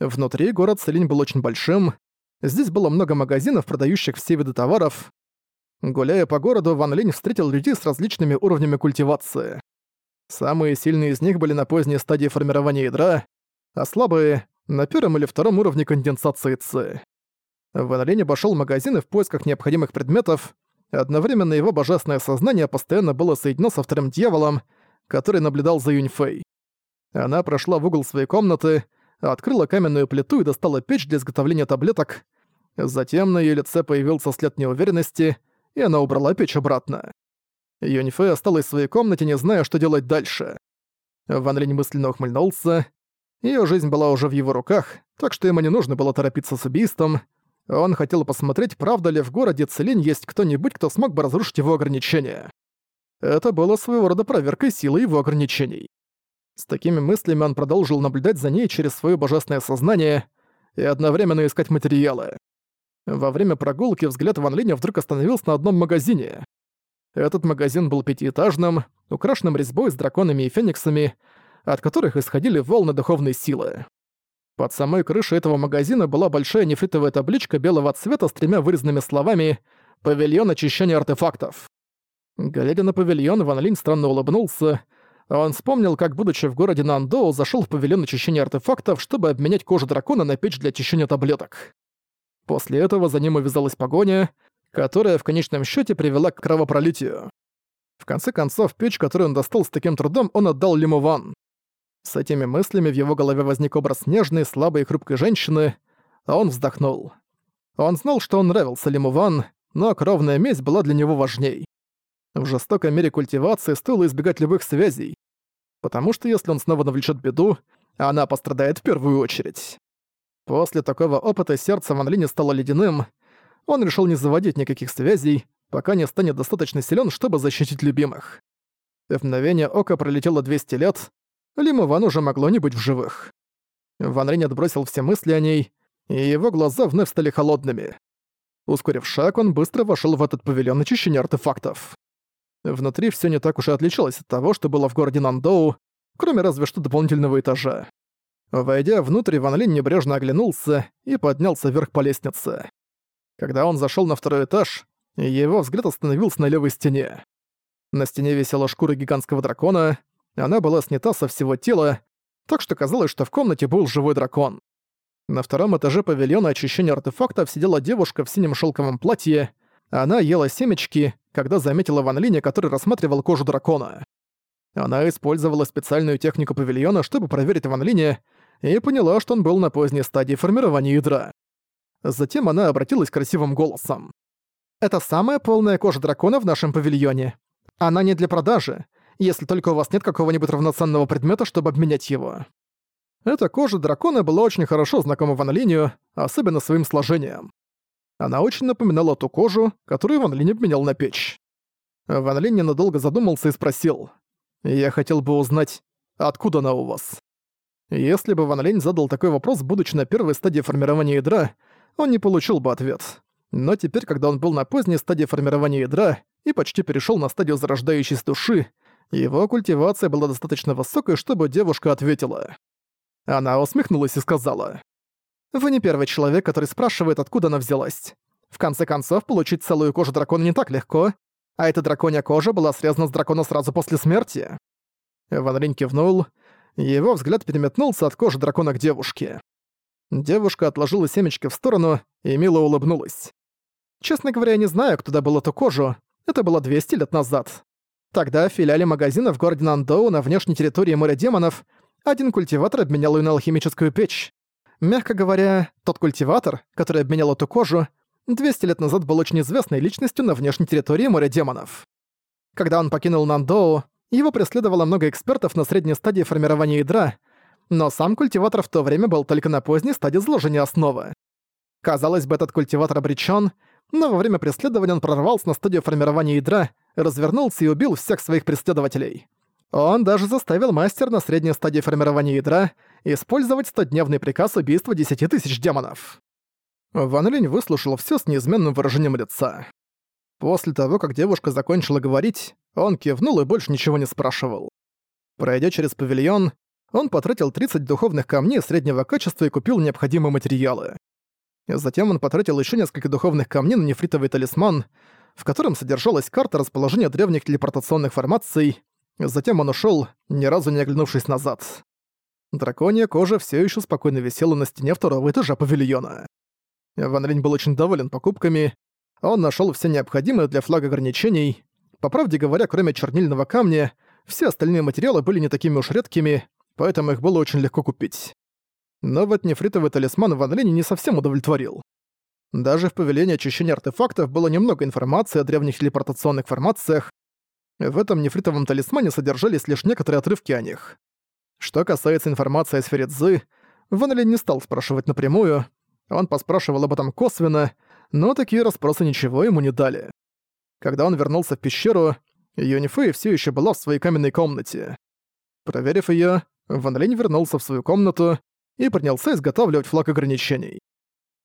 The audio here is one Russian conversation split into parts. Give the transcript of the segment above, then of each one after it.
Внутри город Целинь был очень большим. Здесь было много магазинов, продающих все виды товаров. Гуляя по городу, Ван Линь встретил людей с различными уровнями культивации. Самые сильные из них были на поздней стадии формирования ядра, а слабые — на первом или втором уровне конденсации ЦИ. Ван Линь обошёл магазины в поисках необходимых предметов, одновременно его божественное сознание постоянно было соединено со вторым дьяволом, который наблюдал за Юньфэй. Она прошла в угол своей комнаты, открыла каменную плиту и достала печь для изготовления таблеток. Затем на её лице появился след неуверенности, и она убрала печь обратно. Юньфэй осталась в своей комнате, не зная, что делать дальше. Ван Линь мысленно ухмыльнулся. Её жизнь была уже в его руках, так что ему не нужно было торопиться с убийством. Он хотел посмотреть, правда ли в городе Целинь есть кто-нибудь, кто смог бы разрушить его ограничения. Это было своего рода проверкой силы его ограничений. С такими мыслями он продолжил наблюдать за ней через своё божественное сознание и одновременно искать материалы. Во время прогулки взгляд Ван Линя вдруг остановился на одном магазине. Этот магазин был пятиэтажным, украшенным резьбой с драконами и фениксами, от которых исходили волны духовной силы. Под самой крышей этого магазина была большая нефритовая табличка белого цвета с тремя вырезанными словами «Павильон очищения артефактов». Глядя на павильон, Ван Линь странно улыбнулся. Он вспомнил, как, будучи в городе Нандоу, зашел в павильон очищения артефактов, чтобы обменять кожу дракона на печь для очищения таблеток. После этого за ним увязалась погоня, которая в конечном счете привела к кровопролитию. В конце концов, печь, которую он достал с таким трудом, он отдал Лиму Ван. С этими мыслями в его голове возник образ нежной, слабой и хрупкой женщины, а он вздохнул. Он знал, что он нравился Лиму Ван, но кровная месть была для него важней. В жестоком мире культивации стоило избегать любых связей, потому что если он снова навлечет беду, она пострадает в первую очередь. После такого опыта сердце Ван Линя стало ледяным, он решил не заводить никаких связей, пока не станет достаточно силен, чтобы защитить любимых. В мгновение ока пролетело 200 лет, Лима Ван уже могло не быть в живых. Ван Ринь отбросил все мысли о ней, и его глаза вновь стали холодными. Ускорив шаг, он быстро вошел в этот павильон очищения артефактов. Внутри все не так уж и отличалось от того, что было в городе Нандоу, кроме разве что дополнительного этажа. Войдя внутрь, Ван Линь небрежно оглянулся и поднялся вверх по лестнице. Когда он зашел на второй этаж, его взгляд остановился на левой стене. На стене висела шкура гигантского дракона, она была снята со всего тела, так что казалось, что в комнате был живой дракон. На втором этаже павильона очищения артефактов сидела девушка в синем шелковом платье. Она ела семечки, когда заметила Ван Линя, который рассматривал кожу дракона. Она использовала специальную технику павильона, чтобы проверить Ван Линя, и поняла, что он был на поздней стадии формирования ядра. Затем она обратилась красивым голосом. «Это самая полная кожа дракона в нашем павильоне. Она не для продажи, если только у вас нет какого-нибудь равноценного предмета, чтобы обменять его». Эта кожа дракона была очень хорошо знакома Ван Линю, особенно своим сложением. Она очень напоминала ту кожу, которую Ван Линь обменял на печь. Ван Линь ненадолго задумался и спросил. «Я хотел бы узнать, откуда она у вас?» Если бы Ван Линь задал такой вопрос, будучи на первой стадии формирования ядра, он не получил бы ответ. Но теперь, когда он был на поздней стадии формирования ядра и почти перешел на стадию зарождающейся души, его культивация была достаточно высокой, чтобы девушка ответила. Она усмехнулась и сказала. «Вы не первый человек, который спрашивает, откуда она взялась. В конце концов, получить целую кожу дракона не так легко, а эта драконья кожа была срезана с дракона сразу после смерти». Ван Линь кивнул, его взгляд переметнулся от кожи дракона к девушке. Девушка отложила семечки в сторону и мило улыбнулась. Честно говоря, я не знаю, кто добыл эту кожу. Это было 200 лет назад. Тогда в филиале магазина в городе Нандоу на внешней территории моря демонов один культиватор обменял ее на алхимическую печь. Мягко говоря, тот культиватор, который обменял эту кожу, 200 лет назад был очень известной личностью на внешней территории моря демонов. Когда он покинул Нандоу, его преследовало много экспертов на средней стадии формирования ядра, но сам культиватор в то время был только на поздней стадии заложения основы. Казалось бы, этот культиватор обречён, но во время преследования он прорвался на стадию формирования ядра, развернулся и убил всех своих преследователей. Он даже заставил мастер на средней стадии формирования ядра использовать стодневный приказ убийства 10 тысяч демонов. Ван Линь выслушал всё с неизменным выражением лица. После того, как девушка закончила говорить, он кивнул и больше ничего не спрашивал. Пройдя через павильон, он потратил 30 духовных камней среднего качества и купил необходимые материалы. Затем он потратил еще несколько духовных камней на нефритовый талисман, в котором содержалась карта расположения древних телепортационных формаций. Затем он ушел, ни разу не оглянувшись назад. Драконья кожа все еще спокойно висела на стене второго этажа павильона. Ван Линь был очень доволен покупками. Он нашел все необходимое для флага ограничений. По правде говоря, кроме чернильного камня, все остальные материалы были не такими уж редкими, поэтому их было очень легко купить. Но вот нефритовый талисман Ван Линь не совсем удовлетворил. Даже в павильоне очищения артефактов было немного информации о древних телепортационных формациях. В этом нефритовом талисмане содержались лишь некоторые отрывки о них. Что касается информации о сфере Цзы, Ван Линь не стал спрашивать напрямую, он поспрашивал об этом косвенно, но такие расспросы ничего ему не дали. Когда он вернулся в пещеру, Юнифэй все еще была в своей каменной комнате. Проверив ее, Ван Линь вернулся в свою комнату и принялся изготавливать флаг ограничений.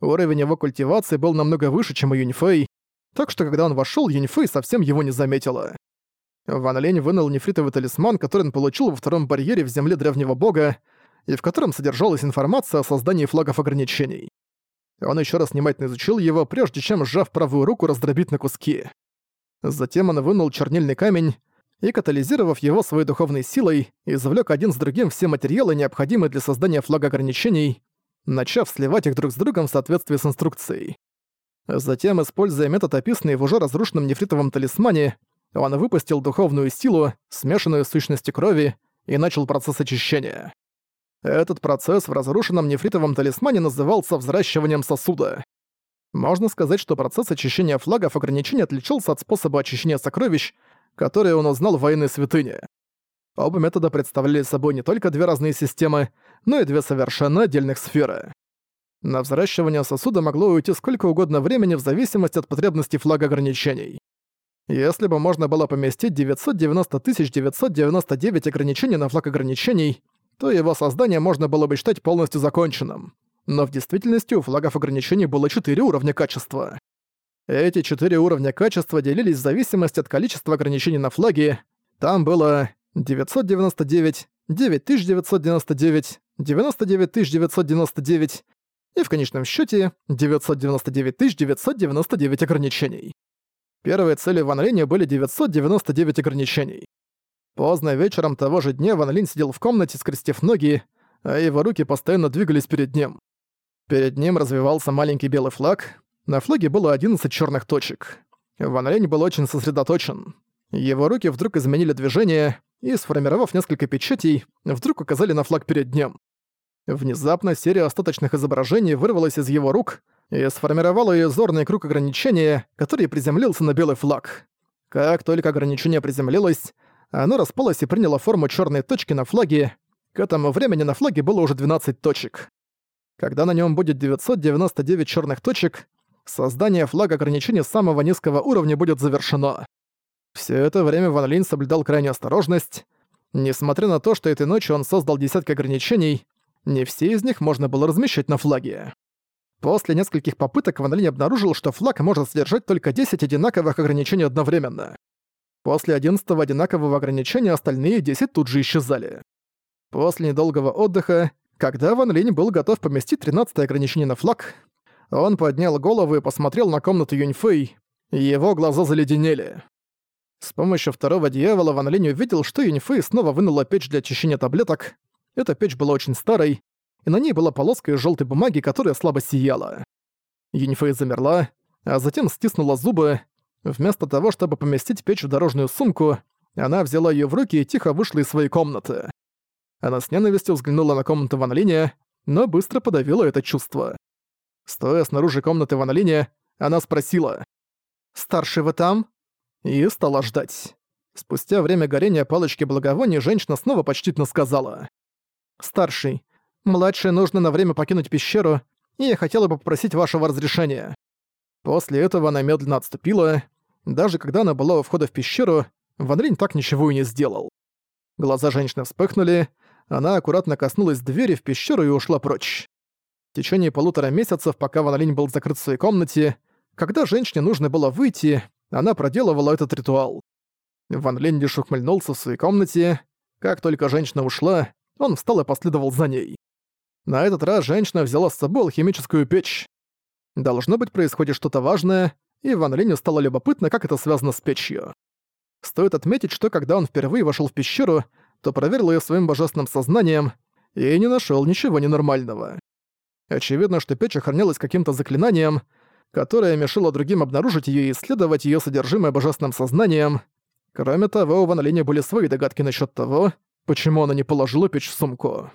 Уровень его культивации был намного выше, чем у Юнифэй, так что когда он вошел, Юнифэй совсем его не заметила. Ван Линь вынул нефритовый талисман, который он получил во втором барьере в земле древнего бога, и в котором содержалась информация о создании флагов ограничений. Он еще раз внимательно изучил его, прежде чем, сжав правую руку, раздробить на куски. Затем он вынул чернильный камень и, катализировав его своей духовной силой, извлек один с другим все материалы, необходимые для создания флага ограничений, начав сливать их друг с другом в соответствии с инструкцией. Затем, используя метод, описанный в уже разрушенном нефритовом талисмане, он выпустил духовную силу, смешанную с сущностью крови, и начал процесс очищения. Этот процесс в разрушенном нефритовом талисмане назывался взращиванием сосуда. Можно сказать, что процесс очищения флагов ограничений отличался от способа очищения сокровищ, которые он узнал в военной святыне. Оба метода представляли собой не только две разные системы, но и две совершенно отдельных сферы. На взращивание сосуда могло уйти сколько угодно времени в зависимости от потребностей флага ограничений. Если бы можно было поместить 990 999 ограничений на флаг ограничений, то его создание можно было бы считать полностью законченным. Но в действительности у флагов ограничений было 4 уровня качества. Эти 4 уровня качества делились в зависимости от количества ограничений на флаге. Там было 999, 9999, 99999 и в конечном счете 999 999 ограничений. Первой целью Ван Линя были 999 ограничений. Поздно вечером того же дня Ван Линь сидел в комнате, скрестив ноги, а его руки постоянно двигались перед ним. Перед ним развивался маленький белый флаг. На флаге было 11 черных точек. Ван Линь был очень сосредоточен. Его руки вдруг изменили движение и, сформировав несколько печатей, вдруг указали на флаг перед ним. Внезапно серия остаточных изображений вырвалась из его рук и сформировала ее зорный круг ограничения, который приземлился на белый флаг. Как только ограничение приземлилось, оно распалось и приняло форму черной точки на флаге. К этому времени на флаге было уже 12 точек. Когда на нем будет 999 черных точек, создание флага ограничения самого низкого уровня будет завершено. Все это время Ван Линь соблюдал крайнюю осторожность. Несмотря на то, что этой ночью он создал десятки ограничений, не все из них можно было размещать на флаге. После нескольких попыток Ван Линь обнаружил, что флаг может содержать только 10 одинаковых ограничений одновременно. После одиннадцатого одинакового ограничения остальные десять тут же исчезали. После недолгого отдыха, когда Ван Линь был готов поместить тринадцатое ограничение на флаг, он поднял голову и посмотрел на комнату Юньфэй, его глаза заледенели. С помощью второго дьявола Ван Линь увидел, что Юньфэй снова вынула печь для очищения таблеток. Эта печь была очень старой, и на ней была полоска из желтой бумаги, которая слабо сияла. Юньфэй замерла, а затем стиснула зубы, Вместо того, чтобы поместить печь в дорожную сумку, она взяла ее в руки и тихо вышла из своей комнаты. Она с ненавистью взглянула на комнату Ван Линя, но быстро подавила это чувство. Стоя снаружи комнаты Ван Линя, она спросила «Старший вы там?» и стала ждать. Спустя время горения палочки благовоний женщина снова почтительно сказала «Старший, младшей нужно на время покинуть пещеру, и я хотела бы попросить вашего разрешения. После этого она медленно отступила. Даже когда она была у входа в пещеру, Ван Линь так ничего и не сделал. Глаза женщины вспыхнули, она аккуратно коснулась двери в пещеру и ушла прочь. В течение полутора месяцев, пока Ван Линь был закрыт в своей комнате, когда женщине нужно было выйти, она проделывала этот ритуал. Ван Линь лишь ухмыльнулся в своей комнате. Как только женщина ушла, он встал и последовал за ней. На этот раз женщина взяла с собой алхимическую печь. Должно быть, происходит что-то важное, и Ван Линю стало любопытно, как это связано с печью. Стоит отметить, что когда он впервые вошел в пещеру, то проверил ее своим божественным сознанием и не нашел ничего ненормального. Очевидно, что печь охранялась каким-то заклинанием, которое мешало другим обнаружить ее и исследовать ее содержимое божественным сознанием. Кроме того, у Ван Линя были свои догадки насчет того, почему она не положила печь в сумку.